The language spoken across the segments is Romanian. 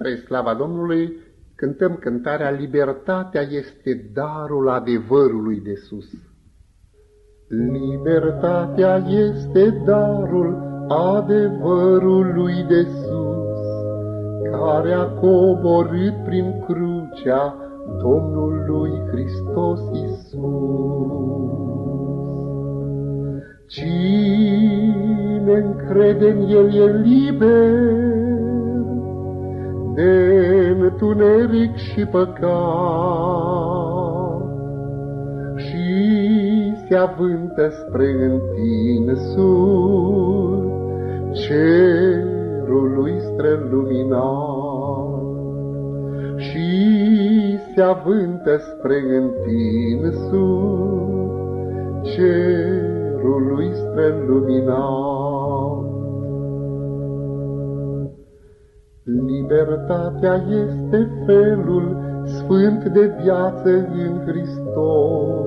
Spre slava Domnului cântăm cântarea Libertatea este darul adevărului de sus. Libertatea este darul adevărului de sus, care a coborât prin crucea Domnului Hristos Isus. Cine încrede în El e liber, de întuneric și păcat și se avântă spre întinsul cerului străluminat și se avântă spre întinsul cerului străluminat. Libertatea este felul sfânt de viață în Hristos,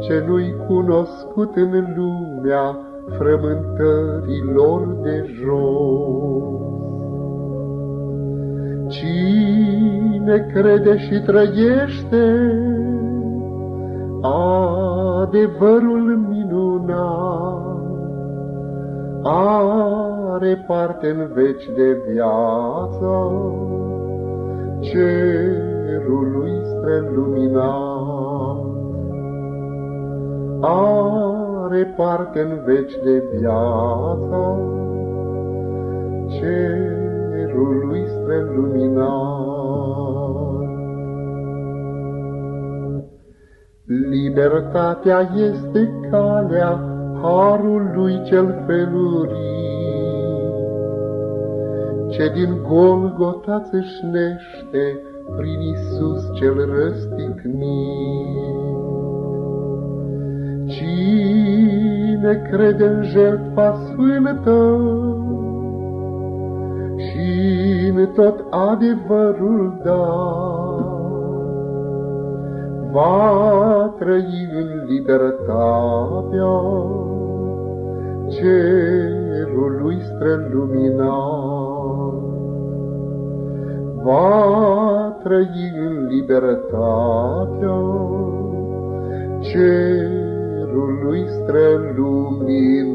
ce nu-i cunoscut în lumea frământărilor de jos. Cine crede și trăiește adevărul minunat, are parte în veci de viață, cerului străluminat. Are parte în veci de viață, cerului străluminat. Libertatea este calea harului cel felurit, ce din Golgota țâșnește prin Isus cel răstignit. Cine crede în jertfa sfântă și în tot adevărul da, va trăi în libertatea cerului străluminat. Va trăi în libertatea cerului străluminat.